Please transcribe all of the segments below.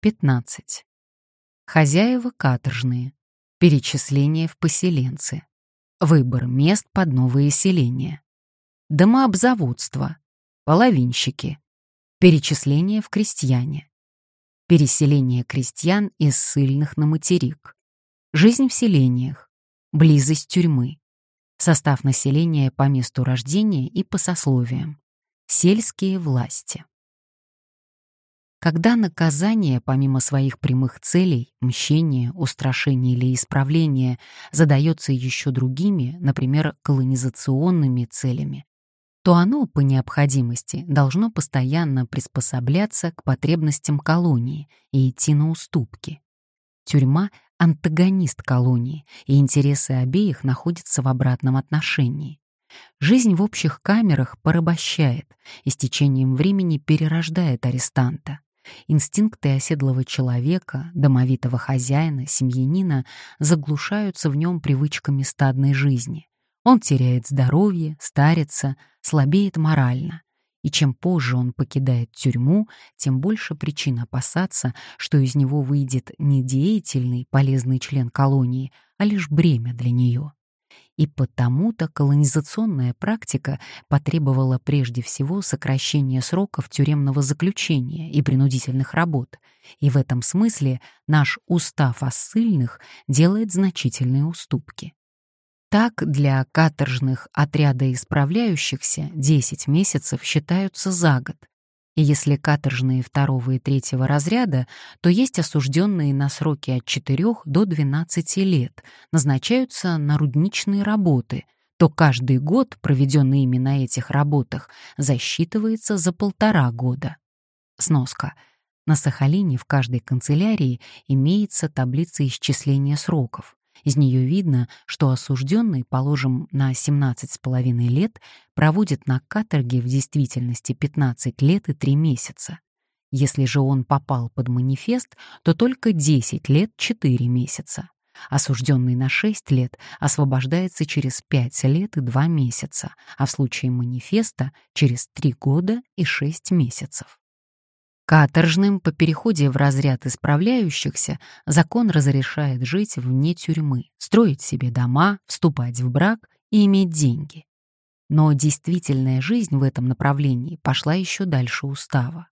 15. Хозяева каторжные. Перечисление в поселенцы. Выбор мест под новые селения. Домообзаводство. Половинщики. Перечисление в крестьяне. Переселение крестьян из ссыльных на материк. Жизнь в селениях. Близость тюрьмы. Состав населения по месту рождения и по сословиям. Сельские власти. Когда наказание, помимо своих прямых целей, мщения, устрашения или исправления, задается еще другими, например, колонизационными целями, то оно, по необходимости, должно постоянно приспосабляться к потребностям колонии и идти на уступки. Тюрьма — антагонист колонии, и интересы обеих находятся в обратном отношении. Жизнь в общих камерах порабощает и с течением времени перерождает арестанта. Инстинкты оседлого человека, домовитого хозяина, семьянина заглушаются в нем привычками стадной жизни. Он теряет здоровье, старится, слабеет морально. И чем позже он покидает тюрьму, тем больше причин опасаться, что из него выйдет не деятельный, полезный член колонии, а лишь бремя для нее. И потому-то колонизационная практика потребовала прежде всего сокращения сроков тюремного заключения и принудительных работ, и в этом смысле наш устав о ссыльных делает значительные уступки. Так, для каторжных отряда исправляющихся 10 месяцев считаются за год, и если каторжные второго и третьего разряда, то есть осужденные на сроки от 4 до 12 лет, назначаются на рудничные работы, то каждый год, проведенный ими на этих работах, засчитывается за полтора года. Сноска. На Сахалине в каждой канцелярии имеется таблица исчисления сроков. Из нее видно, что осужденный, положим, на 17,5 лет, проводит на каторге в действительности 15 лет и 3 месяца. Если же он попал под манифест, то только 10 лет 4 месяца. Осужденный на 6 лет освобождается через 5 лет и 2 месяца, а в случае манифеста — через 3 года и 6 месяцев. Каторжным по переходе в разряд исправляющихся закон разрешает жить вне тюрьмы, строить себе дома, вступать в брак и иметь деньги. Но действительная жизнь в этом направлении пошла еще дальше устава.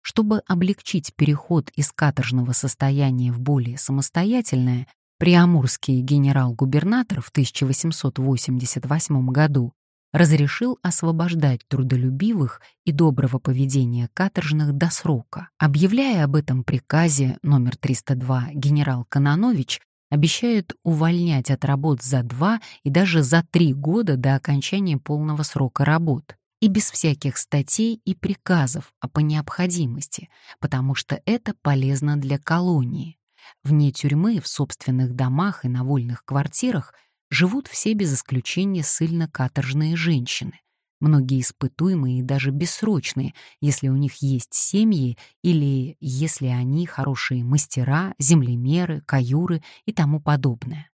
Чтобы облегчить переход из каторжного состояния в более самостоятельное, приамурский генерал-губернатор в 1888 году разрешил освобождать трудолюбивых и доброго поведения каторжных до срока. Объявляя об этом приказе номер 302, генерал Кононович обещает увольнять от работ за два и даже за три года до окончания полного срока работ и без всяких статей и приказов, а по необходимости, потому что это полезно для колонии. Вне тюрьмы, в собственных домах и на вольных квартирах живут все без исключения ссыльно-каторжные женщины, многие испытуемые и даже бессрочные, если у них есть семьи или если они хорошие мастера, землемеры, каюры и тому подобное.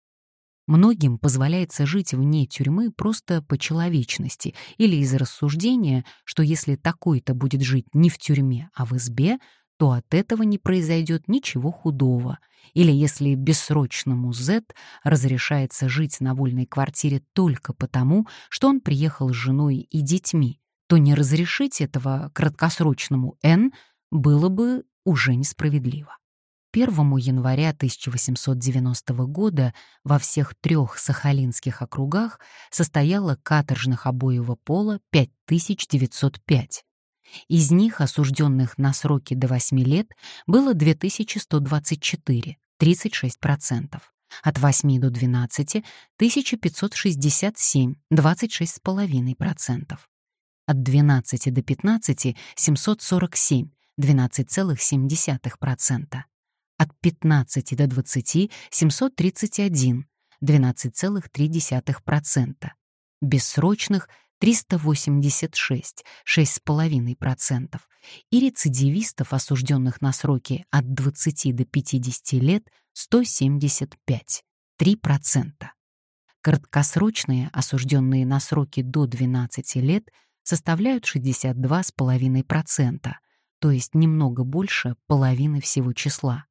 Многим позволяется жить вне тюрьмы просто по человечности или из рассуждения, что если такой-то будет жить не в тюрьме, а в избе, то от этого не произойдет ничего худого. Или если бессрочному Z разрешается жить на вольной квартире только потому, что он приехал с женой и детьми, то не разрешить этого краткосрочному N было бы уже несправедливо. 1 января 1890 года во всех трех сахалинских округах состояло каторжных обоего пола 5905, из них осужденных на сроки до 8 лет было 2124, 36%. От 8 до 12 — 1567, 26,5%. От 12 до 15 — 747, 12,7%. От 15 до 20 — 731, 12,3%. Бессрочных 386, 6,5%, и рецидивистов, осужденных на сроки от 20 до 50 лет, 175, 3%. Краткосрочные, осужденные на сроки до 12 лет, составляют 62,5%, то есть немного больше половины всего числа.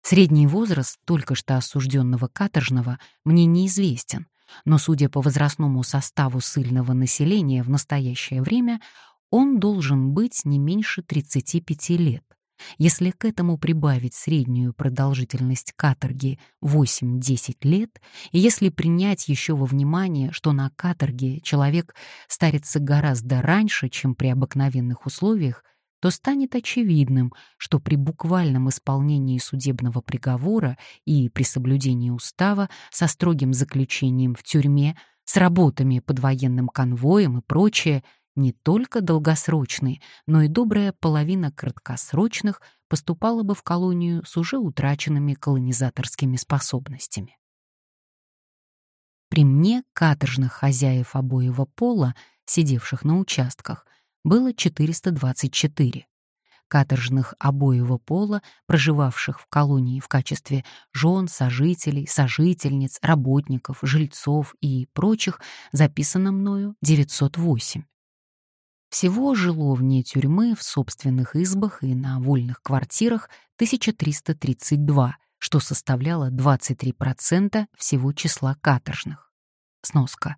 Средний возраст только что осужденного каторжного мне неизвестен, но, судя по возрастному составу сыльного населения в настоящее время, он должен быть не меньше 35 лет. Если к этому прибавить среднюю продолжительность каторги 8-10 лет, и если принять еще во внимание, что на каторге человек старится гораздо раньше, чем при обыкновенных условиях, то станет очевидным, что при буквальном исполнении судебного приговора и при соблюдении устава со строгим заключением в тюрьме, с работами под военным конвоем и прочее, не только долгосрочные, но и добрая половина краткосрочных поступала бы в колонию с уже утраченными колонизаторскими способностями. При мне каторжных хозяев обоего пола, сидевших на участках, было 424. Каторжных обоего пола, проживавших в колонии в качестве жен, сожителей, сожительниц, работников, жильцов и прочих, записано мною 908. Всего жило вне тюрьмы в собственных избах и на вольных квартирах 1332, что составляло 23% всего числа каторжных. Сноска.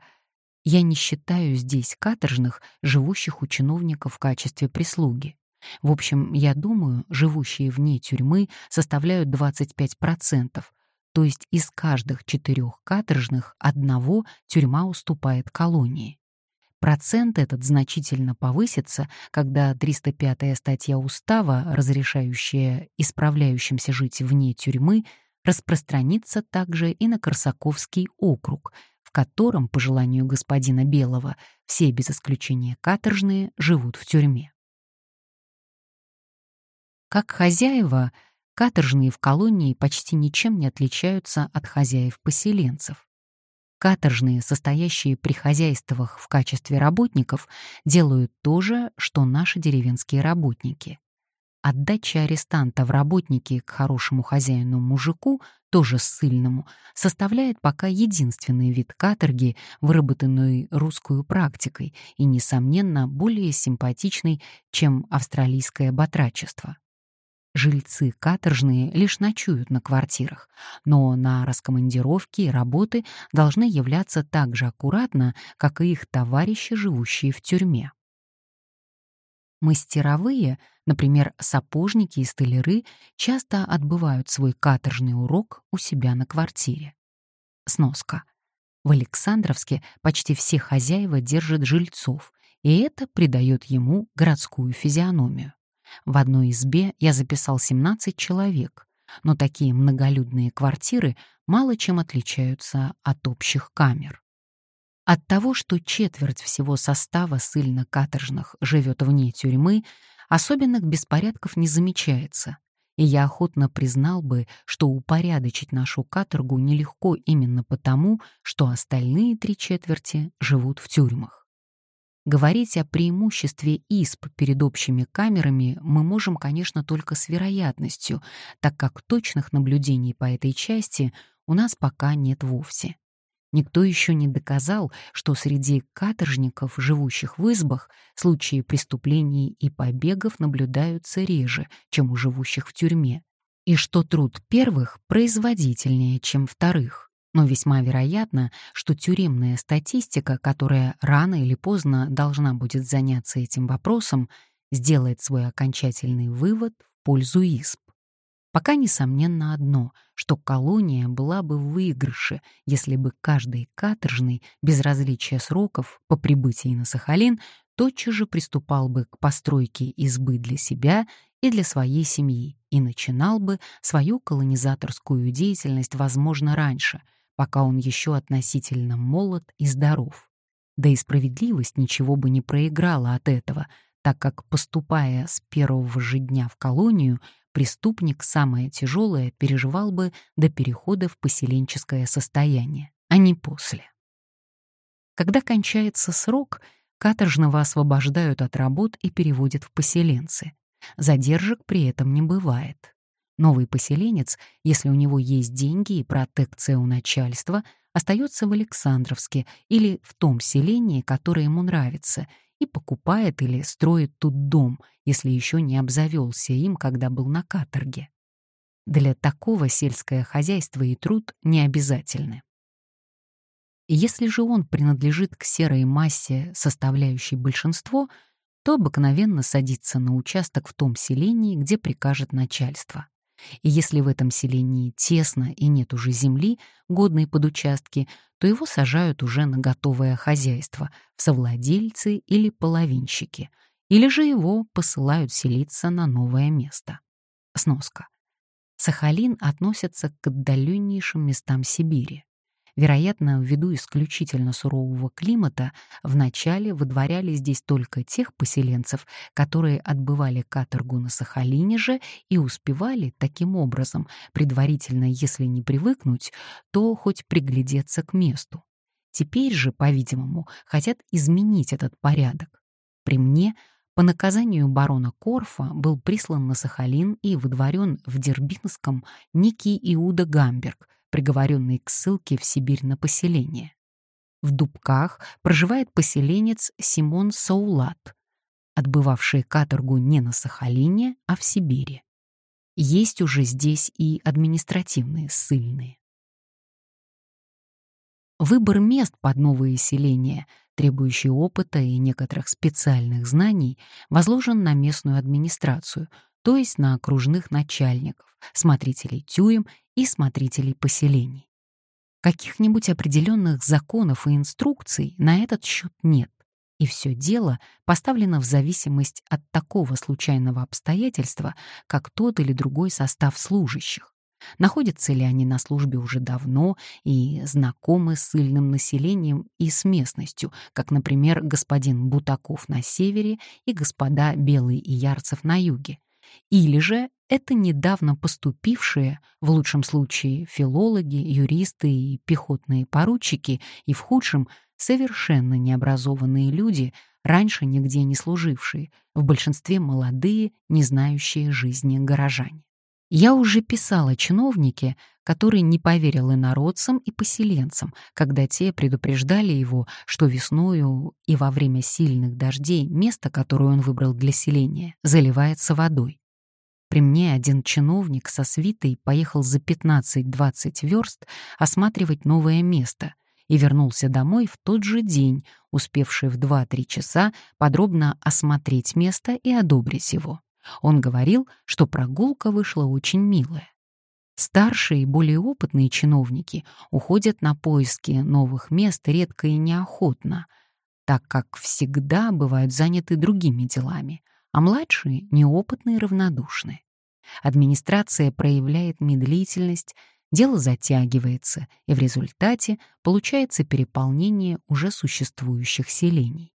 Я не считаю здесь каторжных, живущих у чиновников в качестве прислуги. В общем, я думаю, живущие вне тюрьмы составляют 25%, то есть из каждых четырех каторжных одного тюрьма уступает колонии. Процент этот значительно повысится, когда 305-я статья Устава, разрешающая исправляющимся жить вне тюрьмы, распространится также и на Корсаковский округ, котором, по желанию господина Белого, все без исключения каторжные живут в тюрьме. Как хозяева, каторжные в колонии почти ничем не отличаются от хозяев-поселенцев. Каторжные, состоящие при хозяйствах в качестве работников, делают то же, что наши деревенские работники. Отдача арестанта в работники к хорошему хозяину-мужику, тоже ссыльному, составляет пока единственный вид каторги, выработанный русскую практикой и, несомненно, более симпатичный, чем австралийское батрачество. Жильцы каторжные лишь ночуют на квартирах, но на раскомандировки и работы должны являться так же аккуратно, как и их товарищи, живущие в тюрьме. Мастеровые, например, сапожники и столяры, часто отбывают свой каторжный урок у себя на квартире. Сноска. В Александровске почти все хозяева держат жильцов, и это придает ему городскую физиономию. В одной избе я записал 17 человек, но такие многолюдные квартиры мало чем отличаются от общих камер. От того, что четверть всего состава ссыльно-каторжных живет вне тюрьмы, особенных беспорядков не замечается, и я охотно признал бы, что упорядочить нашу каторгу нелегко именно потому, что остальные три четверти живут в тюрьмах. Говорить о преимуществе ИСП перед общими камерами мы можем, конечно, только с вероятностью, так как точных наблюдений по этой части у нас пока нет вовсе. Никто еще не доказал, что среди каторжников, живущих в избах, случаи преступлений и побегов наблюдаются реже, чем у живущих в тюрьме, и что труд первых производительнее, чем вторых. Но весьма вероятно, что тюремная статистика, которая рано или поздно должна будет заняться этим вопросом, сделает свой окончательный вывод в пользу ИСП. Пока несомненно одно, что колония была бы в выигрыше, если бы каждый каторжный, без различия сроков, по прибытии на Сахалин, тотчас же приступал бы к постройке избы для себя и для своей семьи и начинал бы свою колонизаторскую деятельность, возможно, раньше — пока он еще относительно молод и здоров. Да и справедливость ничего бы не проиграла от этого, так как, поступая с первого же дня в колонию, преступник самое тяжелое переживал бы до перехода в поселенческое состояние, а не после. Когда кончается срок, каторжного освобождают от работ и переводят в поселенцы. Задержек при этом не бывает. Новый поселенец, если у него есть деньги и протекция у начальства, остается в Александровске или в том селении, которое ему нравится, и покупает или строит тут дом, если еще не обзавелся им, когда был на каторге. Для такого сельское хозяйство и труд не обязательны. Если же он принадлежит к серой массе, составляющей большинство, то обыкновенно садится на участок в том селении, где прикажет начальство. И если в этом селении тесно и нет уже земли, годной под участки, то его сажают уже на готовое хозяйство, в совладельцы или половинщики, или же его посылают селиться на новое место. Сноска. Сахалин относится к отдаленнейшим местам Сибири. Вероятно, ввиду исключительно сурового климата, вначале выдворяли здесь только тех поселенцев, которые отбывали каторгу на Сахалине же и успевали таким образом, предварительно, если не привыкнуть, то хоть приглядеться к месту. Теперь же, по-видимому, хотят изменить этот порядок. При мне по наказанию барона Корфа был прислан на Сахалин и выдворен в Дербинском некий Иуда Гамберг, приговоренный к ссылке в Сибирь на поселение. В Дубках проживает поселенец Симон Саулат, отбывавший каторгу не на Сахалине, а в Сибири. Есть уже здесь и административные ссыльные. Выбор мест под новые селения, требующий опыта и некоторых специальных знаний, возложен на местную администрацию, то есть на окружных начальников, смотрителей тюрем и смотрителей поселений. Каких-нибудь определенных законов и инструкций на этот счет нет, и все дело поставлено в зависимость от такого случайного обстоятельства, как тот или другой состав служащих. Находятся ли они на службе уже давно и знакомы с сильным населением и с местностью, как, например, господин Бутаков на севере и господа Белый и Ярцев на юге, или же это недавно поступившие, в лучшем случае, филологи, юристы и пехотные поручики, и в худшем — совершенно необразованные люди, раньше нигде не служившие, в большинстве молодые, не знающие жизни горожане. Я уже писала чиновнике, который не поверил и народцам, и поселенцам, когда те предупреждали его, что весною и во время сильных дождей место, которое он выбрал для селения, заливается водой. При мне один чиновник со свитой поехал за 15-20 верст осматривать новое место и вернулся домой в тот же день, успевший в 2-3 часа подробно осмотреть место и одобрить его. Он говорил, что прогулка вышла очень милая. Старшие и более опытные чиновники уходят на поиски новых мест редко и неохотно, так как всегда бывают заняты другими делами, а младшие — неопытные и равнодушны. Администрация проявляет медлительность, дело затягивается, и в результате получается переполнение уже существующих селений.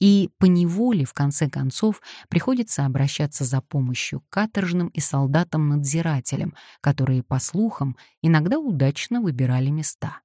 И поневоле, в конце концов, приходится обращаться за помощью к каторжным и солдатам-надзирателям, которые, по слухам, иногда удачно выбирали места.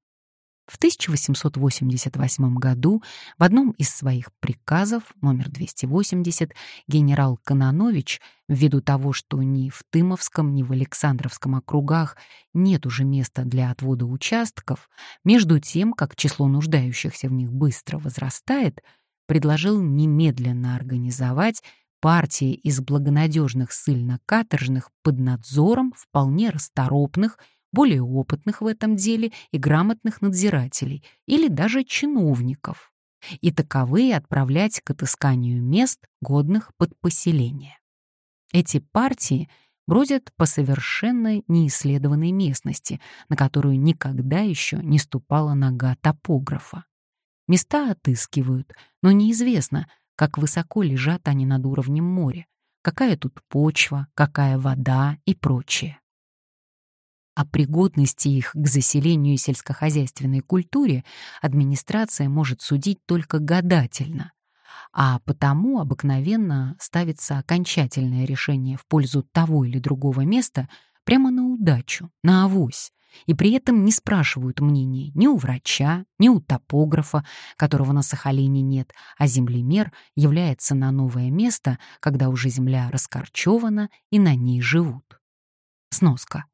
В 1888 году в одном из своих приказов, номер 280, генерал Кононович, ввиду того, что ни в Тымовском, ни в Александровском округах нет уже места для отвода участков, между тем, как число нуждающихся в них быстро возрастает, предложил немедленно организовать партии из благонадежных ссыльно-каторжных под надзором вполне расторопных, более опытных в этом деле и грамотных надзирателей или даже чиновников, и таковые отправлять к отысканию мест, годных под поселение. Эти партии бродят по совершенно неисследованной местности, на которую никогда еще не ступала нога топографа. Места отыскивают, но неизвестно, как высоко лежат они над уровнем моря, какая тут почва, какая вода и прочее. О пригодности их к заселению сельскохозяйственной культуре администрация может судить только гадательно, а потому обыкновенно ставится окончательное решение в пользу того или другого места прямо на удачу, на авось, и при этом не спрашивают мнения ни у врача, ни у топографа, которого на Сахалине нет, а землемер является на новое место, когда уже земля раскорчевана и на ней живут. Сноска.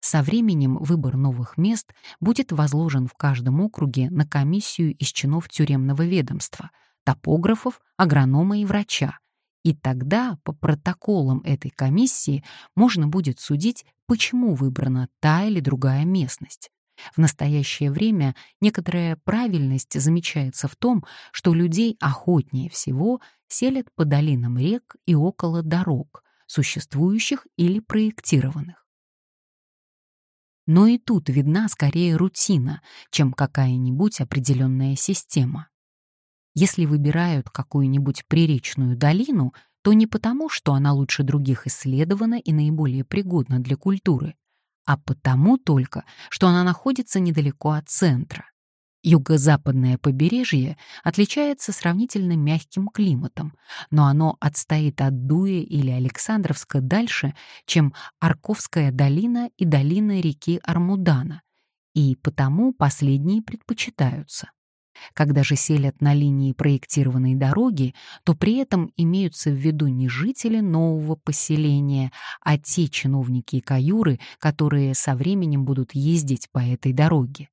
Со временем выбор новых мест будет возложен в каждом округе на комиссию из чинов тюремного ведомства, топографов, агронома и врача. И тогда по протоколам этой комиссии можно будет судить, почему выбрана та или другая местность. В настоящее время некоторая правильность замечается в том, что людей охотнее всего селят по долинам рек и около дорог, существующих или проектированных. Но и тут видна скорее рутина, чем какая-нибудь определенная система. Если выбирают какую-нибудь приречную долину, то не потому, что она лучше других исследована и наиболее пригодна для культуры, а потому только, что она находится недалеко от центра. Юго-западное побережье отличается сравнительно мягким климатом, но оно отстоит от Дуя или Александровска дальше, чем Арковская долина и долина реки Армудана, и потому последние предпочитаются. Когда же селят на линии проектированной дороги, то при этом имеются в виду не жители нового поселения, а те чиновники и каюры, которые со временем будут ездить по этой дороге.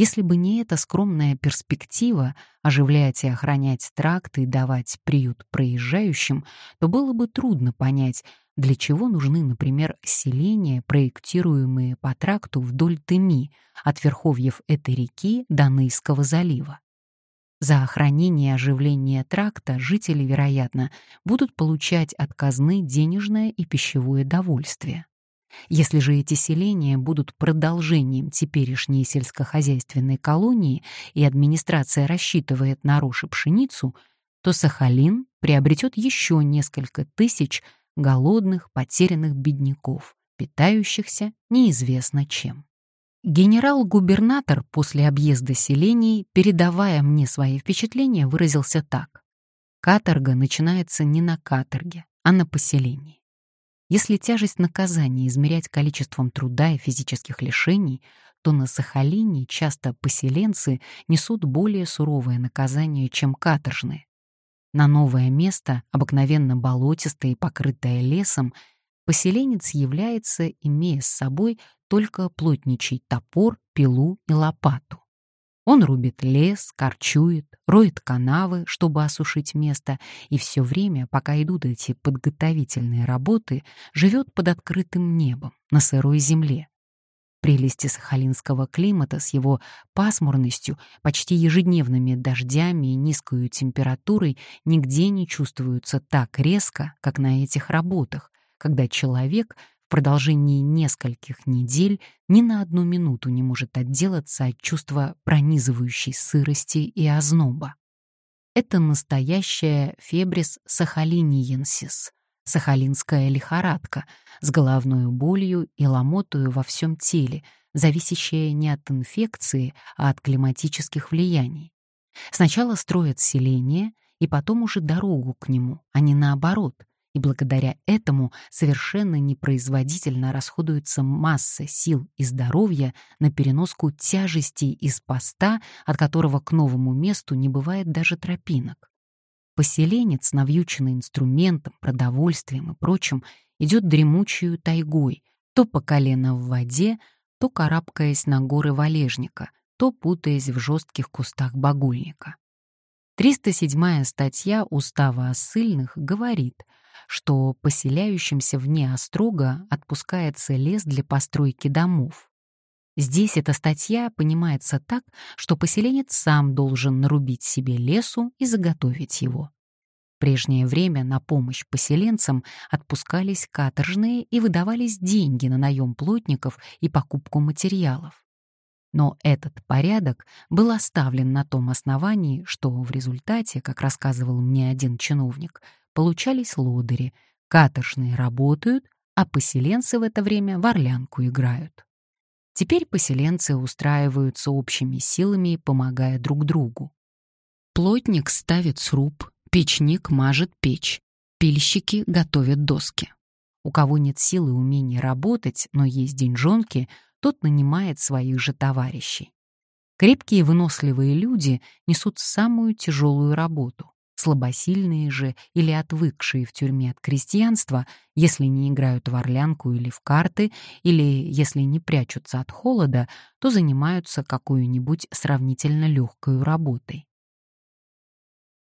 Если бы не эта скромная перспектива оживлять и охранять тракты и давать приют проезжающим, то было бы трудно понять, для чего нужны, например, селения, проектируемые по тракту вдоль Тыми, от верховьев этой реки до Нейского залива. За охранение и оживление тракта жители, вероятно, будут получать от казны денежное и пищевое довольствие. Если же эти селения будут продолжением теперешней сельскохозяйственной колонии и администрация рассчитывает на рожь и пшеницу, то Сахалин приобретет еще несколько тысяч голодных, потерянных бедняков, питающихся неизвестно чем. Генерал-губернатор после объезда селений, передавая мне свои впечатления, выразился так. Каторга начинается не на каторге, а на поселении. Если тяжесть наказания измерять количеством труда и физических лишений, то на Сахалине часто поселенцы несут более суровое наказание, чем каторжные. На новое место, обыкновенно болотистое и покрытое лесом, поселенец является, имея с собой только плотничий топор, пилу и лопату. Он рубит лес, корчует, роет канавы, чтобы осушить место, и все время, пока идут эти подготовительные работы, живет под открытым небом, на сырой земле. Прелести сахалинского климата с его пасмурностью, почти ежедневными дождями и низкой температурой нигде не чувствуются так резко, как на этих работах, когда человек в продолжении нескольких недель ни на одну минуту не может отделаться от чувства пронизывающей сырости и озноба. Это настоящая фебрис сахалиниенсис, сахалинская лихорадка с головной болью и ломотою во всем теле, зависящая не от инфекции, а от климатических влияний. Сначала строят селение и потом уже дорогу к нему, а не наоборот, и благодаря этому совершенно непроизводительно расходуется масса сил и здоровья на переноску тяжестей из поста, от которого к новому месту не бывает даже тропинок. Поселенец, навьюченный инструментом, продовольствием и прочим, идет дремучую тайгой, то по колено в воде, то карабкаясь на горы валежника, то путаясь в жестких кустах багульника. 307 статья Устава о ссыльных говорит, что поселяющимся вне острога отпускается лес для постройки домов. Здесь эта статья понимается так, что поселенец сам должен нарубить себе лесу и заготовить его. В прежнее время на помощь поселенцам отпускались каторжные и выдавались деньги на наем плотников и покупку материалов. Но этот порядок был оставлен на том основании, что в результате, как рассказывал мне один чиновник, получались лодыри, каторжные работают, а поселенцы в это время в орлянку играют. Теперь поселенцы устраиваются общими силами, помогая друг другу. Плотник ставит сруб, печник мажет печь, пильщики готовят доски. У кого нет силы и умения работать, но есть деньжонки, тот нанимает своих же товарищей. Крепкие выносливые люди несут самую тяжелую работу. Слабосильные же или отвыкшие в тюрьме от крестьянства, если не играют в орлянку или в карты, или если не прячутся от холода, то занимаются какой-нибудь сравнительно легкой работой.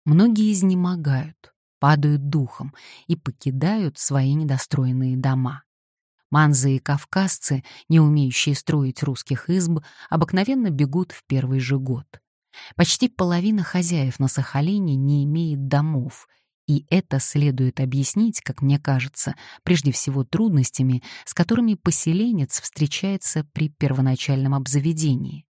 Многие изнемогают, падают духом и покидают свои недостроенные дома. Манзы и кавказцы, не умеющие строить русских изб, обыкновенно бегут в первый же год. Почти половина хозяев на Сахалине не имеет домов, и это следует объяснить, как мне кажется, прежде всего трудностями, с которыми поселенец встречается при первоначальном обзаведении.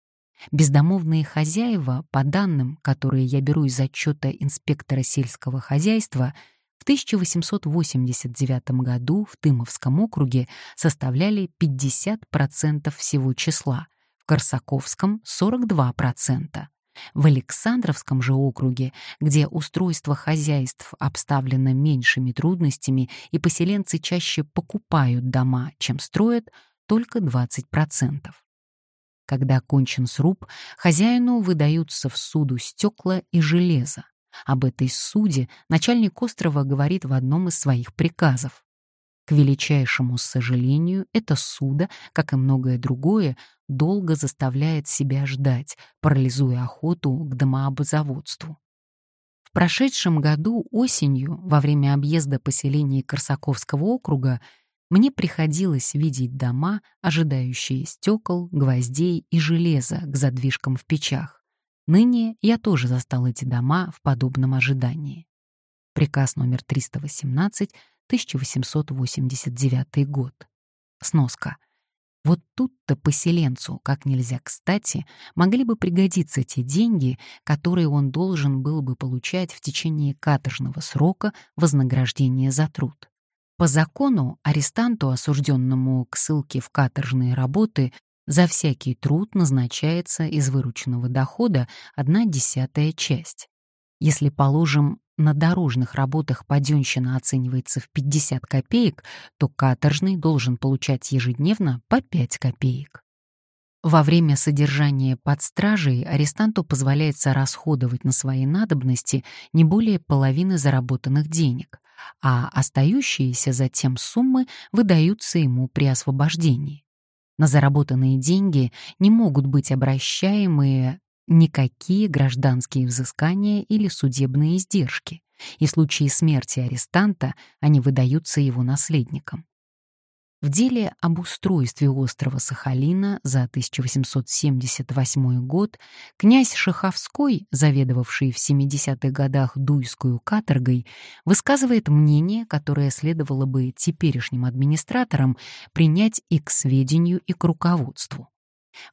Бездомовные хозяева, по данным, которые я беру из отчета инспектора сельского хозяйства, в 1889 году в Тымовском округе составляли 50% всего числа, в Корсаковском — 42%. В Александровском же округе, где устройство хозяйств обставлено меньшими трудностями и поселенцы чаще покупают дома, чем строят, только 20%. Когда кончен сруб, хозяину выдаются в суду стекла и железо. Об этой суде начальник острова говорит в одном из своих приказов. К величайшему сожалению, это суда, как и многое другое, долго заставляет себя ждать, парализуя охоту к домообзаводству. В прошедшем году осенью, во время объезда поселений Корсаковского округа, мне приходилось видеть дома, ожидающие стекол, гвоздей и железа к задвижкам в печах. Ныне я тоже застал эти дома в подобном ожидании. Приказ номер 318 1889 год. Сноска. Вот тут-то поселенцу, как нельзя кстати, могли бы пригодиться те деньги, которые он должен был бы получать в течение каторжного срока вознаграждения за труд. По закону арестанту, осужденному к ссылке в каторжные работы, за всякий труд назначается из вырученного дохода одна десятая часть. Если, положим, на дорожных работах паденщина оценивается в 50 копеек, то каторжный должен получать ежедневно по 5 копеек. Во время содержания под стражей арестанту позволяется расходовать на свои надобности не более половины заработанных денег, а остающиеся затем суммы выдаются ему при освобождении. На заработанные деньги не могут быть обращаемые никакие гражданские взыскания или судебные издержки, и в случае смерти арестанта они выдаются его наследникам. В деле об устройстве острова Сахалина за 1878 год князь Шаховской, заведовавший в 70-х годах Дуйскую каторгой, высказывает мнение, которое следовало бы теперешним администраторам принять и к сведению, и к руководству.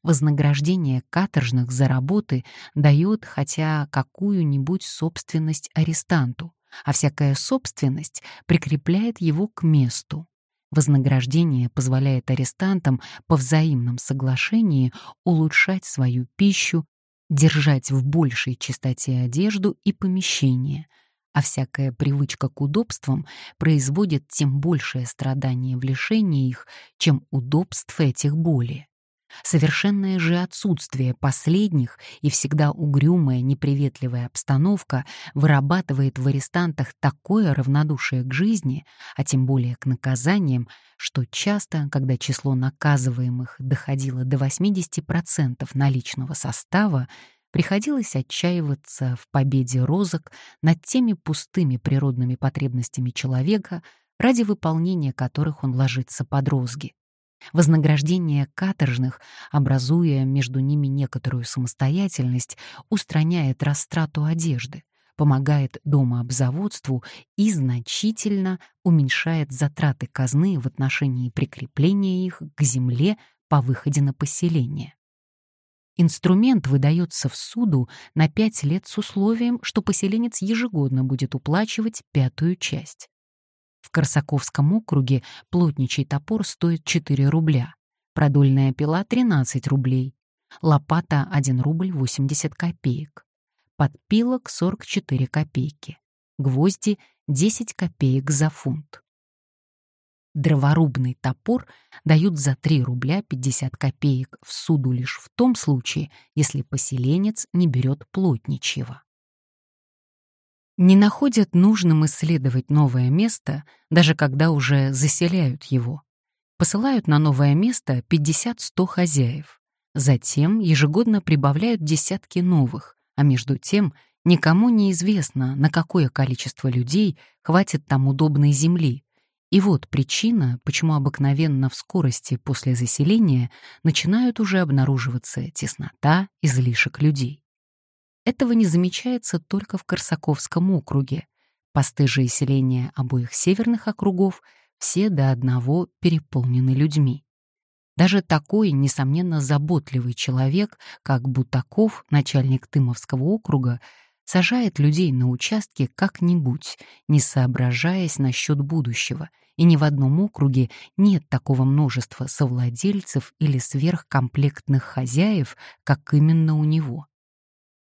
Вознаграждение каторжных за работы дает хотя какую-нибудь собственность арестанту, а всякая собственность прикрепляет его к месту. Вознаграждение позволяет арестантам по взаимном соглашении улучшать свою пищу, держать в большей чистоте одежду и помещение, а всякая привычка к удобствам производит тем большее страдание в лишении их, чем удобств этих более. Совершенное же отсутствие последних и всегда угрюмая, неприветливая обстановка вырабатывает в арестантах такое равнодушие к жизни, а тем более к наказаниям, что часто, когда число наказываемых доходило до 80% наличного состава, приходилось отчаиваться в победе розок над теми пустыми природными потребностями человека, ради выполнения которых он ложится под розги. Вознаграждение каторжных, образуя между ними некоторую самостоятельность, устраняет растрату одежды, помогает домообзаводству и значительно уменьшает затраты казны в отношении прикрепления их к земле по выходе на поселение. Инструмент выдается в суду на пять лет с условием, что поселенец ежегодно будет уплачивать пятую часть. В Корсаковском округе плотничий топор стоит 4 рубля, продольная пила — 13 рублей, лопата — 1 рубль 80 копеек, подпилок — 44 копейки, гвозди — 10 копеек за фунт. Дроворубный топор дают за 3 рубля 50 копеек в суду лишь в том случае, если поселенец не берет плотничьего не находят нужным исследовать новое место, даже когда уже заселяют его. Посылают на новое место 50-100 хозяев. Затем ежегодно прибавляют десятки новых, а между тем Никому не известно, на какое количество людей хватит там удобной земли. И вот причина, почему обыкновенно в скорости после заселения начинают уже обнаруживаться теснота, излишек людей. Этого не замечается только в Корсаковском округе. Посты же селения обоих северных округов все до одного переполнены людьми. Даже такой, несомненно, заботливый человек, как Бутаков, начальник Тымовского округа, сажает людей на участке как-нибудь, не соображаясь насчет будущего, и ни в одном округе нет такого множества совладельцев или сверхкомплектных хозяев, как именно у него.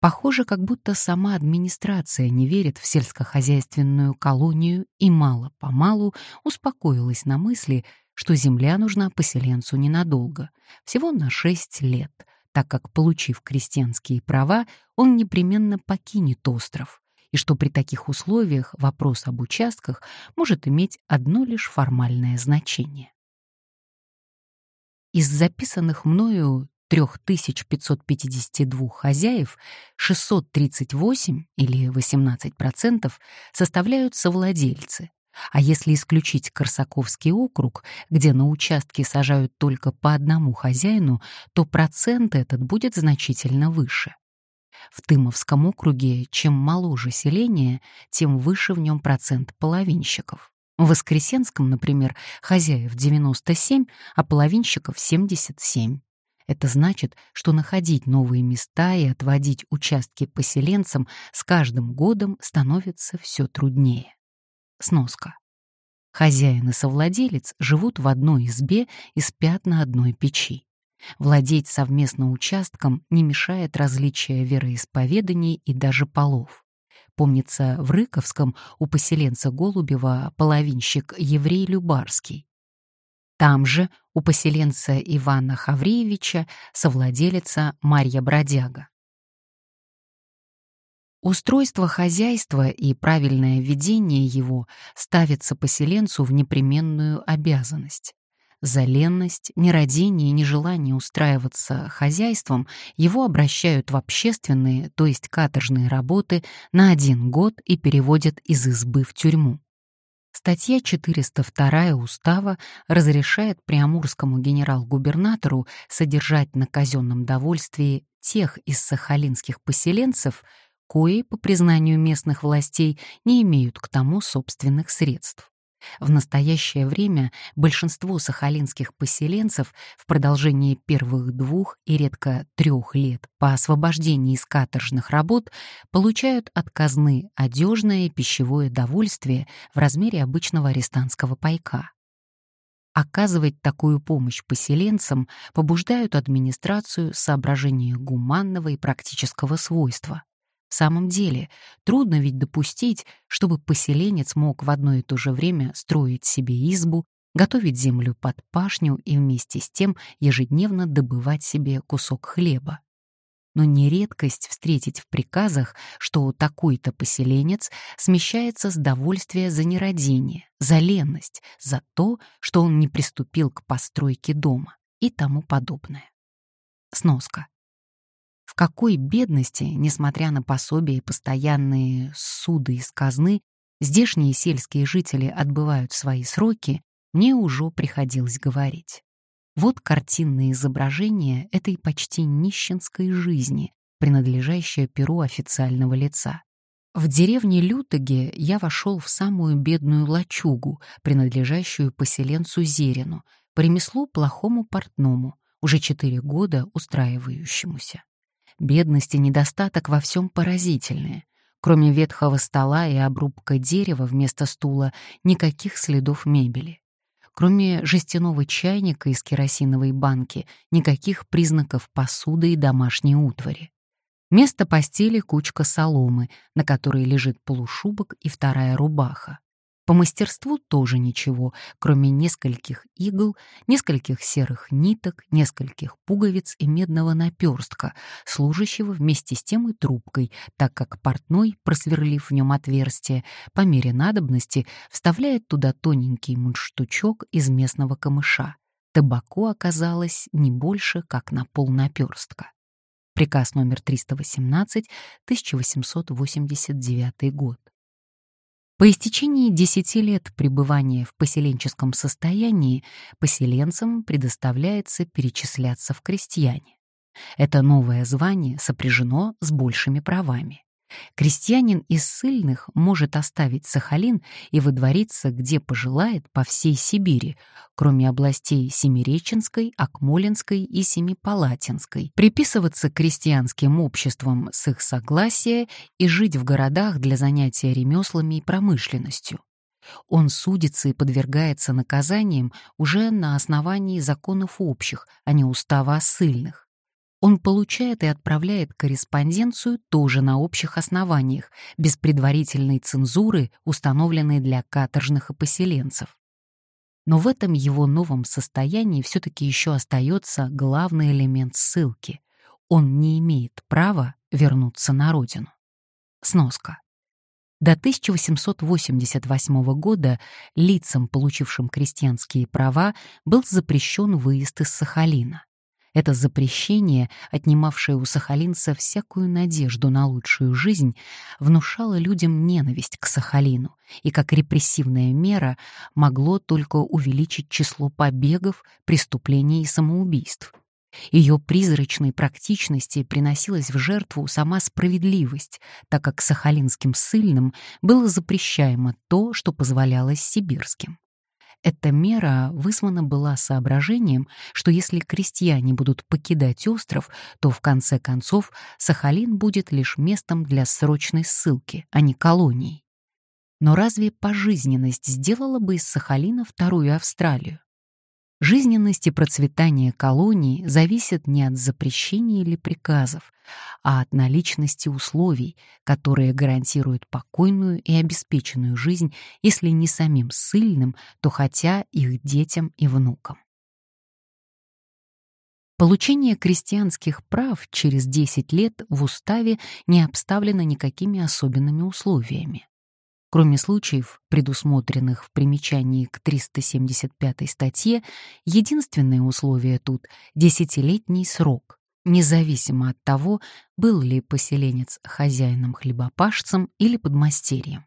Похоже, как будто сама администрация не верит в сельскохозяйственную колонию и мало-помалу успокоилась на мысли, что земля нужна поселенцу ненадолго, всего на шесть лет — так как, получив крестьянские права, он непременно покинет остров, и что при таких условиях вопрос об участках может иметь одно лишь формальное значение. Из записанных мною 3552 хозяев 638 или 18% составляют совладельцы, а если исключить Корсаковский округ, где на участке сажают только по одному хозяину, то процент этот будет значительно выше. В Тымовском округе чем моложе селение, тем выше в нем процент половинщиков. В Воскресенском, например, хозяев 97, а половинщиков 77. Это значит, что находить новые места и отводить участки поселенцам с каждым годом становится все труднее. Сноска. Хозяин и совладелец живут в одной избе из пят на одной печи. Владеть совместно участком не мешает различия вероисповеданий и даже полов. Помнится, в Рыковском у поселенца Голубева половинщик еврей Любарский. Там же у поселенца Ивана Хавреевича совладелица Марья Бродяга. Устройство хозяйства и правильное ведение его ставится поселенцу в непременную обязанность. За ленность, нерадение и нежелание устраиваться хозяйством его обращают в общественные, то есть каторжные работы на один год и переводят из избы в тюрьму. Статья 402 Устава разрешает приамурскому генерал-губернатору содержать на казенном довольствии тех из сахалинских поселенцев, кои, по признанию местных властей, не имеют к тому собственных средств. В настоящее время большинство сахалинских поселенцев в продолжении первых двух и редко трех лет по освобождении из каторжных работ получают от казны одежное и пищевое довольствие в размере обычного арестантского пайка. Оказывать такую помощь поселенцам побуждают администрацию соображения гуманного и практического свойства. В самом деле, трудно ведь допустить, чтобы поселенец мог в одно и то же время строить себе избу, готовить землю под пашню и вместе с тем ежедневно добывать себе кусок хлеба. Но не редкость встретить в приказах, что такой-то поселенец смещается с довольствия за нерадение, за ленность, за то, что он не приступил к постройке дома и тому подобное. Сноска. В какой бедности, несмотря на пособия и постоянные суды из казны, здешние сельские жители отбывают свои сроки, мне уже приходилось говорить. Вот картинное изображение этой почти нищенской жизни, принадлежащее перу официального лица. В деревне Лютоге я вошел в самую бедную лачугу, принадлежащую поселенцу Зерину, по ремеслу плохому портному, уже четыре года устраивающемуся. Бедность и недостаток во всем поразительные. Кроме ветхого стола и обрубка дерева вместо стула, никаких следов мебели. Кроме жестяного чайника из керосиновой банки, никаких признаков посуды и домашней утвари. Вместо постели кучка соломы, на которой лежит полушубок и вторая рубаха. По мастерству тоже ничего, кроме нескольких игл, нескольких серых ниток, нескольких пуговиц и медного наперстка, служащего вместе с тем и трубкой, так как портной, просверлив в нем отверстие, по мере надобности вставляет туда тоненький мундштучок из местного камыша. Табаку оказалось не больше, как на пол наперстка. Приказ номер 318, 1889 год. По истечении 10 лет пребывания в поселенческом состоянии поселенцам предоставляется перечисляться в крестьяне. Это новое звание сопряжено с большими правами. Крестьянин из ссыльных может оставить Сахалин и выдвориться, где пожелает, по всей Сибири, кроме областей Семиреченской, Акмолинской и Семипалатинской, приписываться крестьянским обществам с их согласия и жить в городах для занятия ремеслами и промышленностью. Он судится и подвергается наказаниям уже на основании законов общих, а не устава ссыльных. Он получает и отправляет корреспонденцию тоже на общих основаниях, без предварительной цензуры, установленной для каторжных и поселенцев. Но в этом его новом состоянии все-таки еще остается главный элемент ссылки. Он не имеет права вернуться на родину. Сноска. До 1888 года лицам, получившим крестьянские права, был запрещен выезд из Сахалина. Это запрещение, отнимавшее у сахалинца всякую надежду на лучшую жизнь, внушало людям ненависть к Сахалину и, как репрессивная мера, могло только увеличить число побегов, преступлений и самоубийств. Ее призрачной практичности приносилась в жертву сама справедливость, так как сахалинским ссыльным было запрещаемо то, что позволялось сибирским. Эта мера вызвана была соображением, что если крестьяне будут покидать остров, то в конце концов Сахалин будет лишь местом для срочной ссылки, а не колонией. Но разве пожизненность сделала бы из Сахалина вторую Австралию? Жизненность и процветание колонии зависят не от запрещений или приказов, а от наличности условий, которые гарантируют покойную и обеспеченную жизнь, если не самим ссыльным, то хотя их детям и внукам. Получение крестьянских прав через 10 лет в уставе не обставлено никакими особенными условиями. Кроме случаев, предусмотренных в примечании к 375 статье, единственное условие тут — десятилетний срок, независимо от того, был ли поселенец хозяином-хлебопашцем или подмастерьем.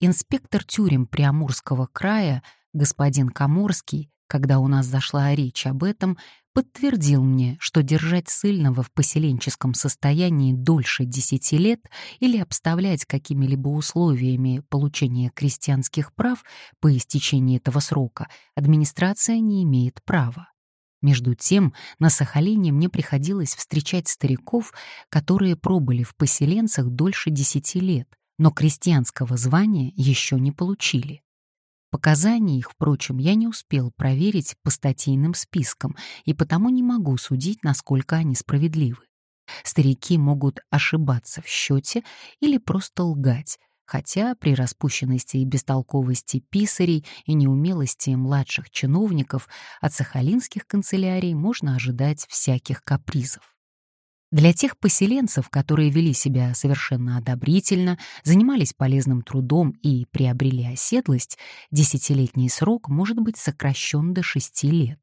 Инспектор тюрем Приамурского края, господин Коморский, когда у нас зашла речь об этом, подтвердил мне, что держать сыльного в поселенческом состоянии дольше десяти лет или обставлять какими-либо условиями получения крестьянских прав по истечении этого срока администрация не имеет права. Между тем, на Сахалине мне приходилось встречать стариков, которые пробыли в поселенцах дольше десяти лет, но крестьянского звания еще не получили. Показания их, впрочем, я не успел проверить по статейным спискам и потому не могу судить, насколько они справедливы. Старики могут ошибаться в счете или просто лгать, хотя при распущенности и бестолковости писарей и неумелости младших чиновников от сахалинских канцелярий можно ожидать всяких капризов. Для тех поселенцев, которые вели себя совершенно одобрительно, занимались полезным трудом и приобрели оседлость, десятилетний срок может быть сокращен до шести лет.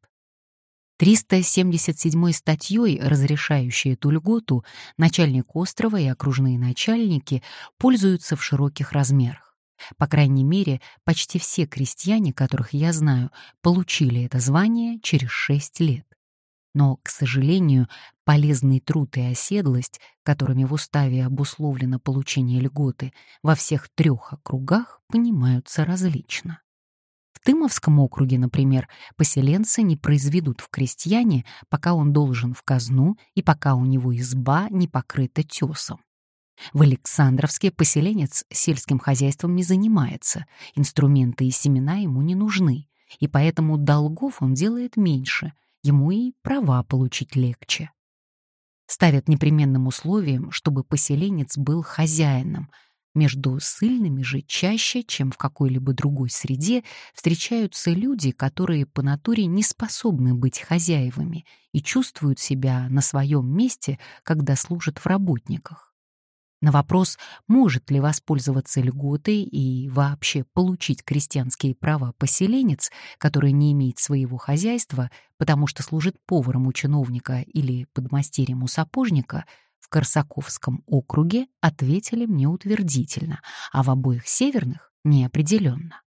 377 статьей, разрешающей эту льготу, начальник острова и окружные начальники пользуются в широких размерах. По крайней мере, почти все крестьяне, которых я знаю, получили это звание через шесть лет. Но, к сожалению, полезный труд и оседлость, которыми в уставе обусловлено получение льготы, во всех трех округах понимаются различно. В Тымовском округе, например, поселенцы не произведут в крестьяне, пока он должен в казну и пока у него изба не покрыта тесом. В Александровске поселенец сельским хозяйством не занимается, инструменты и семена ему не нужны, и поэтому долгов он делает меньше, ему и права получить легче. Ставят непременным условием, чтобы поселенец был хозяином. Между ссыльными же чаще, чем в какой-либо другой среде, встречаются люди, которые по натуре не способны быть хозяевами и чувствуют себя на своем месте, когда служат в работниках. На вопрос, может ли воспользоваться льготой и вообще получить крестьянские права поселенец, который не имеет своего хозяйства, потому что служит поваром у чиновника или подмастерьем у сапожника, в Корсаковском округе ответили мне утвердительно, а в обоих северных — неопределенно.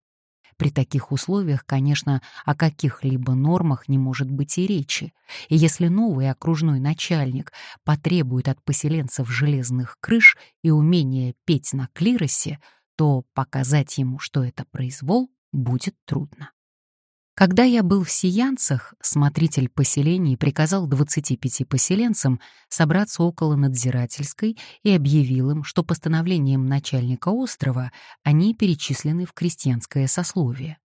При таких условиях, конечно, о каких-либо нормах не может быть и речи. И если новый окружной начальник потребует от поселенцев железных крыш и умения петь на клиросе, то показать ему, что это произвол, будет трудно. Когда я был в Сиянцах, смотритель поселений приказал 25 поселенцам собраться около надзирательской и объявил им, что постановлением начальника острова они перечислены в крестьянское сословие.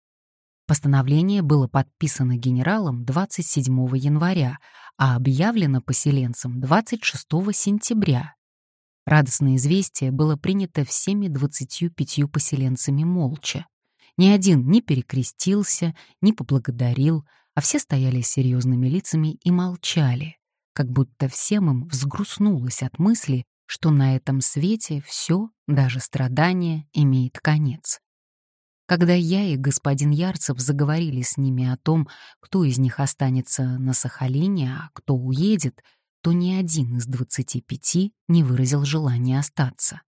Постановление было подписано генералом 27 января, а объявлено поселенцам 26 сентября. Радостное известие было принято всеми 25 поселенцами молча. Ни один не перекрестился, не поблагодарил, а все стояли с серьезными лицами и молчали, как будто всем им взгрустнулось от мысли, что на этом свете все, даже страдание, имеет конец. Когда я и господин Ярцев заговорили с ними о том, кто из них останется на Сахалине, а кто уедет, то ни один из двадцати пяти не выразил желания остаться.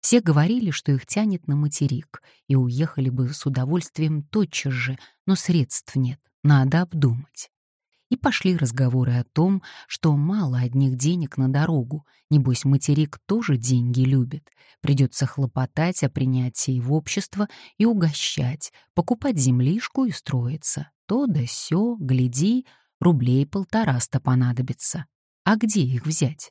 Все говорили, что их тянет на материк, и уехали бы с удовольствием тотчас же, но средств нет, надо обдумать. И пошли разговоры о том, что мало одних денег на дорогу, небось материк тоже деньги любит, придется хлопотать о принятии в общество и угощать, покупать землишку и строиться. То да сё, гляди, рублей полтораста понадобится. А где их взять?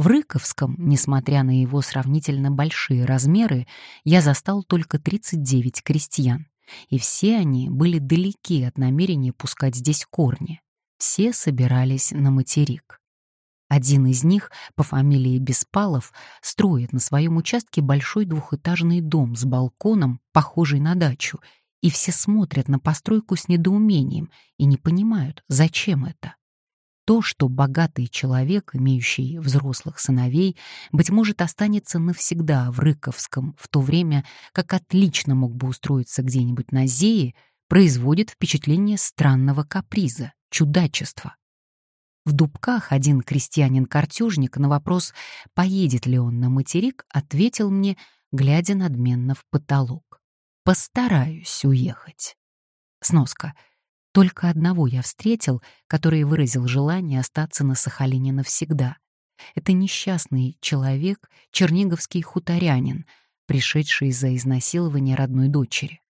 В Рыковском, несмотря на его сравнительно большие размеры, я застал только 39 крестьян, и все они были далеки от намерения пускать здесь корни. Все собирались на материк. Один из них, по фамилии Беспалов, строит на своем участке большой двухэтажный дом с балконом, похожий на дачу, и все смотрят на постройку с недоумением и не понимают, зачем это то, что богатый человек, имеющий взрослых сыновей, быть может, останется навсегда в Рыковском, в то время как отлично мог бы устроиться где-нибудь на Зее, производит впечатление странного каприза, чудачества. В Дубках один крестьянин-картежник на вопрос, поедет ли он на материк, ответил мне, глядя надменно в потолок. «Постараюсь уехать». Сноска — только одного я встретил, который выразил желание остаться на Сахалине навсегда. Это несчастный человек, черниговский хуторянин, пришедший из-за изнасилования родной дочери.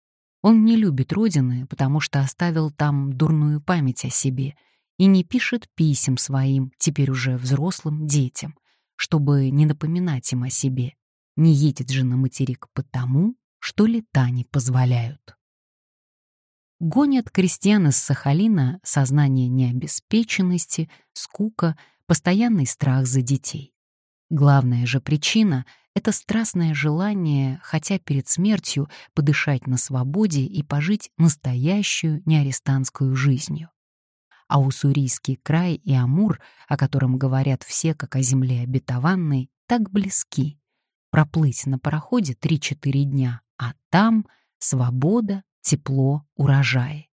Он не любит родины, потому что оставил там дурную память о себе и не пишет писем своим, теперь уже взрослым, детям, чтобы не напоминать им о себе. Не едет же на материк потому, что лета не позволяют. Гонят крестьян из Сахалина сознание необеспеченности, скука, постоянный страх за детей. Главная же причина — это страстное желание, хотя перед смертью, подышать на свободе и пожить настоящую неарестантскую жизнью. А Уссурийский край и Амур, о котором говорят все как о земле обетованной, так близки. Проплыть на пароходе 3-4 дня, а там свобода, тепло, урожаи.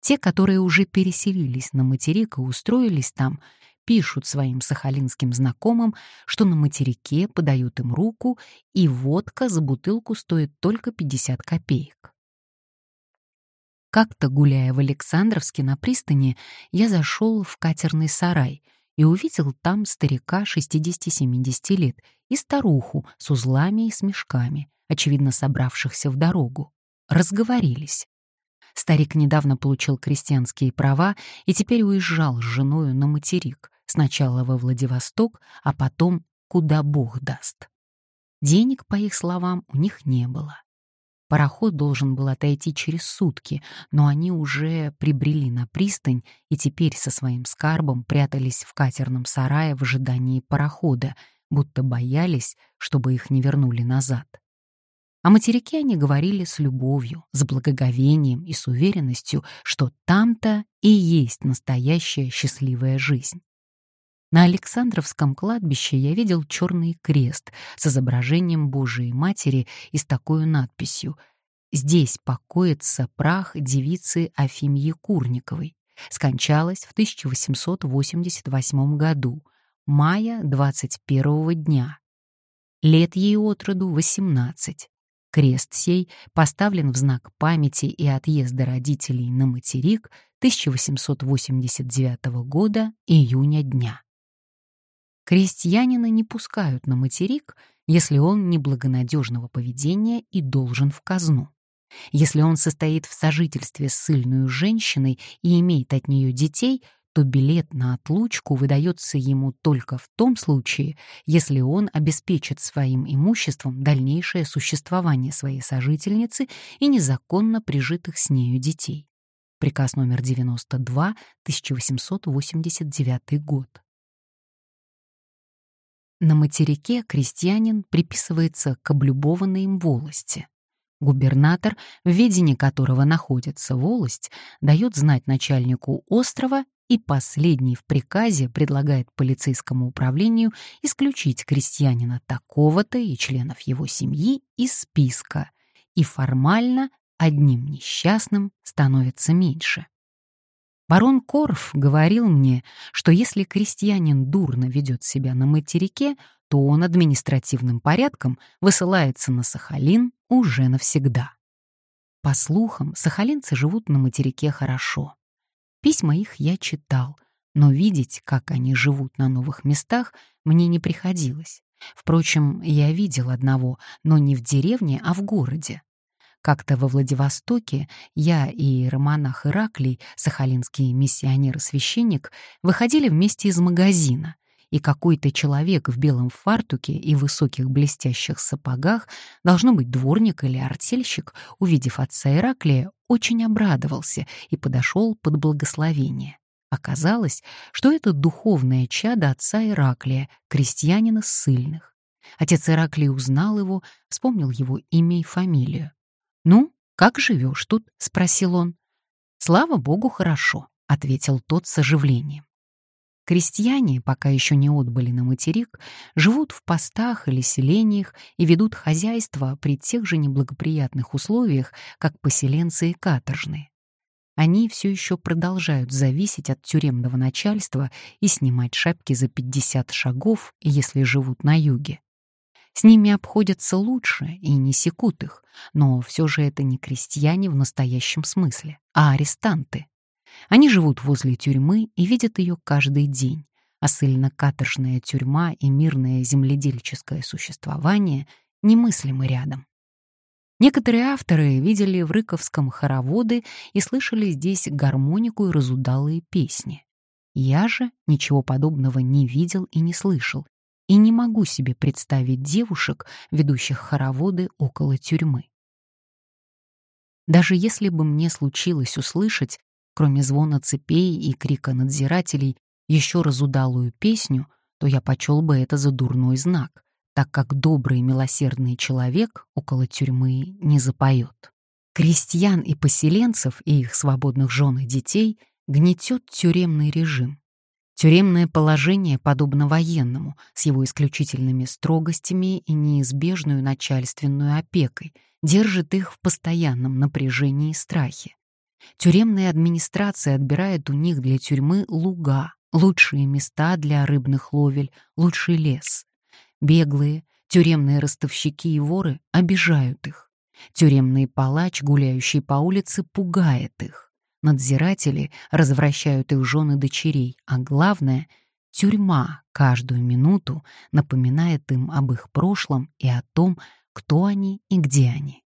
Те, которые уже переселились на материк и устроились там, пишут своим сахалинским знакомым, что на материке подают им руку, и водка за бутылку стоит только 50 копеек. Как-то, гуляя в Александровске на пристани, я зашел в катерный сарай и увидел там старика 60-70 лет и старуху с узлами и с мешками, очевидно собравшихся в дорогу разговорились. Старик недавно получил крестьянские права и теперь уезжал с женою на материк, сначала во Владивосток, а потом куда Бог даст. Денег, по их словам, у них не было. Пароход должен был отойти через сутки, но они уже прибрели на пристань и теперь со своим скарбом прятались в катерном сарае в ожидании парохода, будто боялись, чтобы их не вернули назад. О материке они говорили с любовью, с благоговением и с уверенностью, что там-то и есть настоящая счастливая жизнь. На Александровском кладбище я видел черный крест с изображением Божией Матери и с такой надписью «Здесь покоится прах девицы Афимьи Курниковой. Скончалась в 1888 году, мая 21 дня. Лет ей от роду 18. Крест сей поставлен в знак памяти и отъезда родителей на материк 1889 года июня дня. Крестьянина не пускают на материк, если он неблагонадежного поведения и должен в казну. Если он состоит в сожительстве с сильной женщиной и имеет от нее детей, то билет на отлучку выдается ему только в том случае, если он обеспечит своим имуществом дальнейшее существование своей сожительницы и незаконно прижитых с нею детей. Приказ номер 92, 1889 год. На материке крестьянин приписывается к облюбованной им волости. Губернатор, в ведении которого находится волость, дает знать начальнику острова и последний в приказе предлагает полицейскому управлению исключить крестьянина такого-то и членов его семьи из списка, и формально одним несчастным становится меньше. Барон Корф говорил мне, что если крестьянин дурно ведет себя на материке, то он административным порядком высылается на Сахалин уже навсегда. По слухам, сахалинцы живут на материке хорошо. Письма их я читал, но видеть, как они живут на новых местах, мне не приходилось. Впрочем, я видел одного, но не в деревне, а в городе. Как-то во Владивостоке я и романах Ираклий, сахалинский миссионер-священник, выходили вместе из магазина, и какой-то человек в белом фартуке и высоких блестящих сапогах, должно быть дворник или артельщик, увидев отца Ираклия, очень обрадовался и подошел под благословение. Оказалось, что это духовное чадо отца Ираклия, крестьянина ссыльных. Отец Ираклий узнал его, вспомнил его имя и фамилию. «Ну, как живешь тут?» — спросил он. «Слава богу, хорошо», — ответил тот с оживлением. Крестьяне, пока еще не отбыли на материк, живут в постах или селениях и ведут хозяйство при тех же неблагоприятных условиях, как поселенцы и каторжные. Они все еще продолжают зависеть от тюремного начальства и снимать шапки за 50 шагов, если живут на юге. С ними обходятся лучше и не секут их, но все же это не крестьяне в настоящем смысле, а арестанты. Они живут возле тюрьмы и видят ее каждый день, а ссыльно-каторжная тюрьма и мирное земледельческое существование немыслимы рядом. Некоторые авторы видели в Рыковском хороводы и слышали здесь гармонику и разудалые песни. Я же ничего подобного не видел и не слышал, и не могу себе представить девушек, ведущих хороводы около тюрьмы. Даже если бы мне случилось услышать, кроме звона цепей и крика надзирателей, еще разудалую песню, то я почел бы это за дурной знак, так как добрый милосердный человек около тюрьмы не запоет. Крестьян и поселенцев и их свободных жен и детей гнетет тюремный режим. Тюремное положение подобно военному, с его исключительными строгостями и неизбежную начальственную опекой, держит их в постоянном напряжении и страхе. Тюремная администрация отбирает у них для тюрьмы луга, лучшие места для рыбных ловель, лучший лес. Беглые, тюремные ростовщики и воры обижают их. Тюремный палач, гуляющий по улице, пугает их. Надзиратели развращают их жены дочерей, а главное — тюрьма каждую минуту напоминает им об их прошлом и о том, кто они и где они.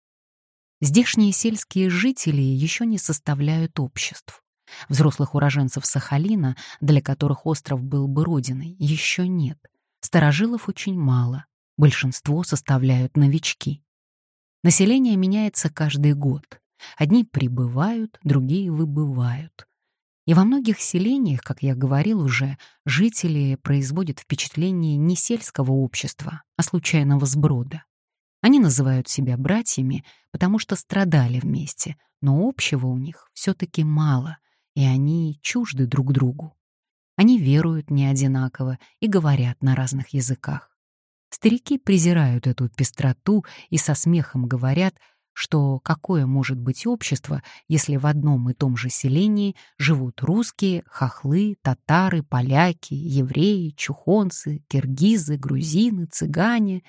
Здешние сельские жители еще не составляют обществ. Взрослых уроженцев Сахалина, для которых остров был бы родиной, еще нет. Старожилов очень мало, большинство составляют новички. Население меняется каждый год. Одни прибывают, другие выбывают. И во многих селениях, как я говорил уже, жители производят впечатление не сельского общества, а случайного сброда. Они называют себя братьями, потому что страдали вместе, но общего у них все-таки мало, и они чужды друг другу. Они веруют не одинаково и говорят на разных языках. Старики презирают эту пестроту и со смехом говорят, что какое может быть общество, если в одном и том же селении живут русские, хохлы, татары, поляки, евреи, чухонцы, киргизы, грузины, цыгане.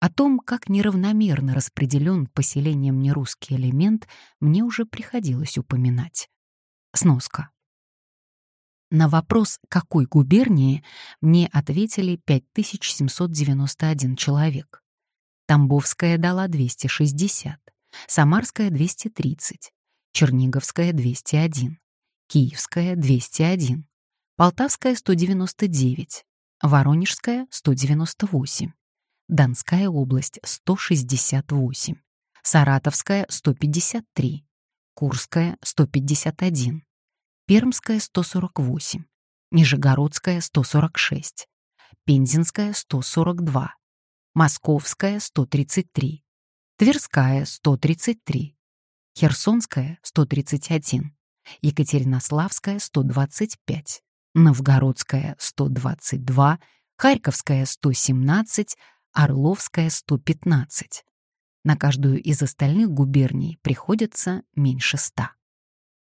О том, как неравномерно распределен поселением нерусский элемент, мне уже приходилось упоминать. Сноска. На вопрос, какой губернии, мне ответили 5791 человек. Тамбовская дала 260, Самарская — 230, Черниговская — 201, Киевская — 201, Полтавская — 199, Воронежская — 198, Донская область — 168, Саратовская — 153, Курская — 151, Пермская — 148, Нижегородская — 146, Пензенская — 142, Московская — 133, Тверская — 133, Херсонская — 131, Екатеринославская — 125, Новгородская — 122, Харьковская — 117, Орловская — 115. На каждую из остальных губерний приходится меньше ста.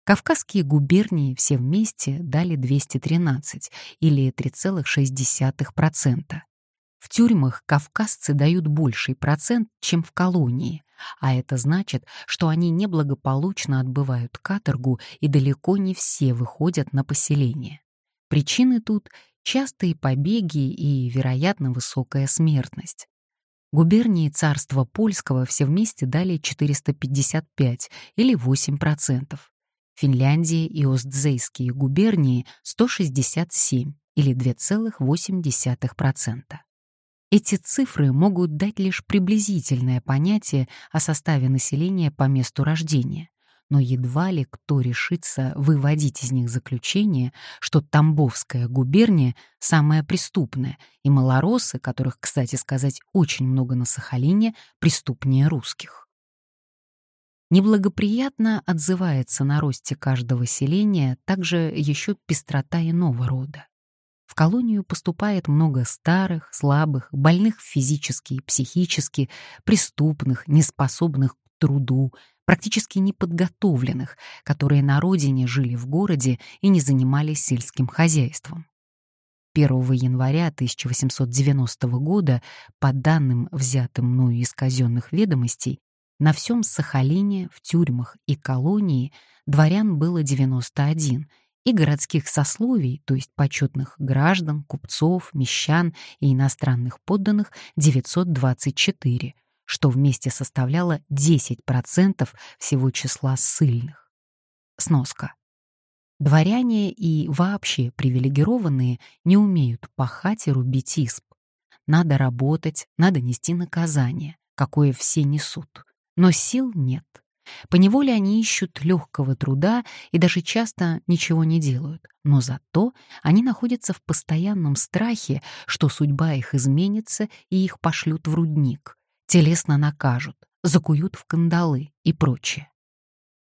Кавказские губернии все вместе дали 213 или 3,6%. В тюрьмах кавказцы дают больший процент, чем в колонии, а это значит, что они неблагополучно отбывают каторгу и далеко не все выходят на поселение. Причины тут — частые побеги и, вероятно, высокая смертность. Губернии царства польского все вместе дали 455 или 8%. Финляндия и Остзейские губернии 167 или 2,8%. Эти цифры могут дать лишь приблизительное понятие о составе населения по месту рождения, но едва ли кто решится выводить из них заключение, что Тамбовская губерния самая преступная, и малоросы, которых, кстати сказать, очень много на Сахалине, преступнее русских неблагоприятно отзывается на росте каждого селения также еще пестрота иного рода. В колонию поступает много старых, слабых, больных физически и психически, преступных, неспособных к труду, практически неподготовленных, которые на родине жили в городе и не занимались сельским хозяйством. 1 января 1890 года, по данным, взятым мною из казенных ведомостей, на всем Сахалине, в тюрьмах и колонии дворян было 91, и городских сословий, то есть почетных граждан, купцов, мещан и иностранных подданных 924, что вместе составляло 10% всего числа ссыльных. Сноска. Дворяне и вообще привилегированные не умеют пахать и рубить исп. Надо работать, надо нести наказание, какое все несут. Но сил нет. Поневоле они ищут легкого труда и даже часто ничего не делают. Но зато они находятся в постоянном страхе, что судьба их изменится и их пошлют в рудник, телесно накажут, закуют в кандалы и прочее.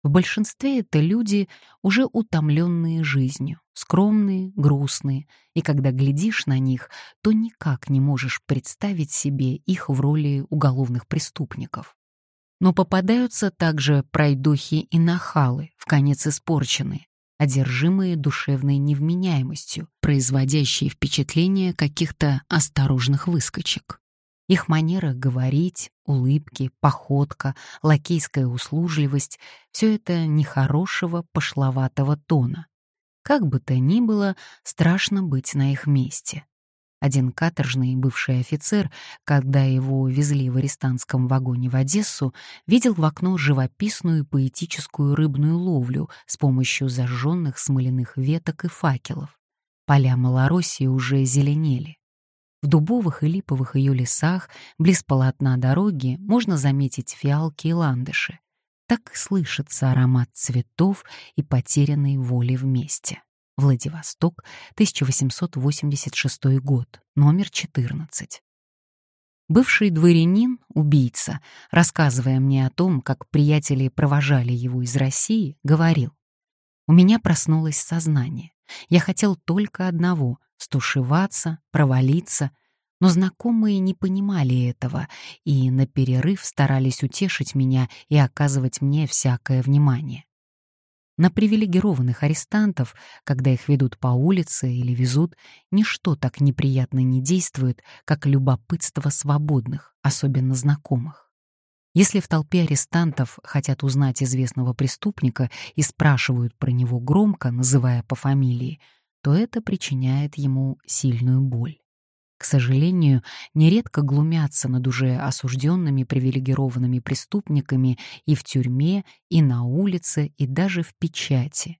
В большинстве это люди, уже утомленные жизнью, скромные, грустные, и когда глядишь на них, то никак не можешь представить себе их в роли уголовных преступников. Но попадаются также пройдухи и нахалы, в конец испорченные, одержимые душевной невменяемостью, производящие впечатление каких-то осторожных выскочек. Их манера говорить, улыбки, походка, лакейская услужливость — все это нехорошего пошловатого тона. Как бы то ни было, страшно быть на их месте. Один каторжный бывший офицер, когда его везли в арестантском вагоне в Одессу, видел в окно живописную поэтическую рыбную ловлю с помощью зажженных смоляных веток и факелов. Поля Малороссии уже зеленели. В дубовых и липовых ее лесах, близ полотна дороги, можно заметить фиалки и ландыши. Так слышится аромат цветов и потерянной воли вместе. Владивосток, 1886 год, номер 14. Бывший дворянин, убийца, рассказывая мне о том, как приятели провожали его из России, говорил, «У меня проснулось сознание. Я хотел только одного — стушеваться, провалиться, но знакомые не понимали этого и на перерыв старались утешить меня и оказывать мне всякое внимание. На привилегированных арестантов, когда их ведут по улице или везут, ничто так неприятно не действует, как любопытство свободных, особенно знакомых. Если в толпе арестантов хотят узнать известного преступника и спрашивают про него громко, называя по фамилии, то это причиняет ему сильную боль. К сожалению, нередко глумятся над уже осужденными привилегированными преступниками и в тюрьме, и на улице, и даже в печати.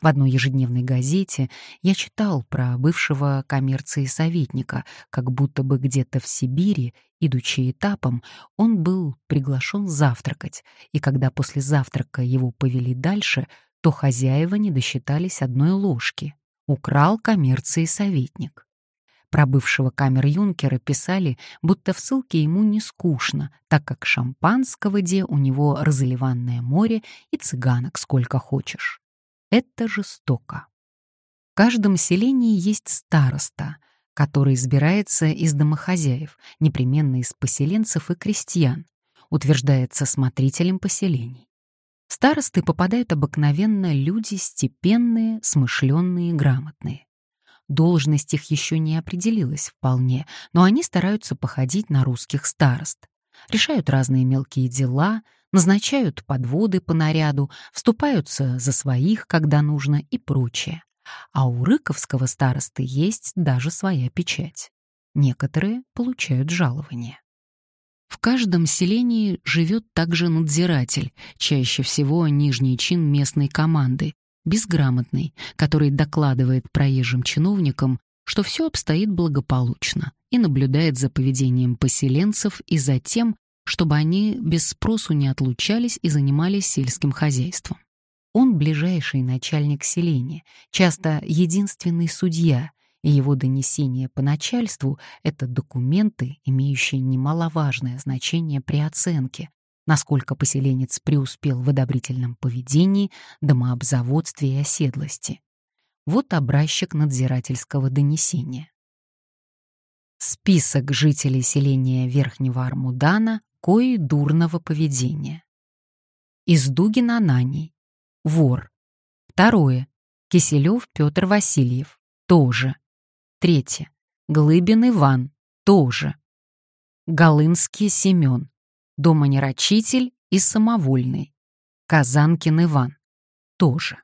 В одной ежедневной газете я читал про бывшего коммерции советника, как будто бы где-то в Сибири, идучи этапом, он был приглашен завтракать, и когда после завтрака его повели дальше, то хозяева не досчитались одной ложки. Украл коммерции советник. Про бывшего камер-юнкера писали, будто в ссылке ему не скучно, так как шампанского где у него разливанное море и цыганок сколько хочешь. Это жестоко. В каждом селении есть староста, который избирается из домохозяев, непременно из поселенцев и крестьян, утверждается смотрителем поселений. Старосты попадают обыкновенно люди степенные, смышленные, грамотные. Должность их еще не определилась вполне, но они стараются походить на русских старост. Решают разные мелкие дела — назначают подводы по наряду, вступаются за своих, когда нужно, и прочее. А у рыковского старосты есть даже своя печать. Некоторые получают жалование. В каждом селении живет также надзиратель, чаще всего нижний чин местной команды, безграмотный, который докладывает проезжим чиновникам, что все обстоит благополучно и наблюдает за поведением поселенцев и за тем, чтобы они без спросу не отлучались и занимались сельским хозяйством. Он ближайший начальник селения, часто единственный судья, и его донесения по начальству — это документы, имеющие немаловажное значение при оценке, насколько поселенец преуспел в одобрительном поведении, домообзаводстве и оседлости. Вот образчик надзирательского донесения. Список жителей селения Верхнего Армудана кои дурного поведения. Из Дугина Ананий. Вор. Второе. Киселев Петр Васильев. Тоже. Третье. Глыбин Иван. Тоже. Голынский Семен. Домонерочитель и самовольный. Казанкин Иван. Тоже.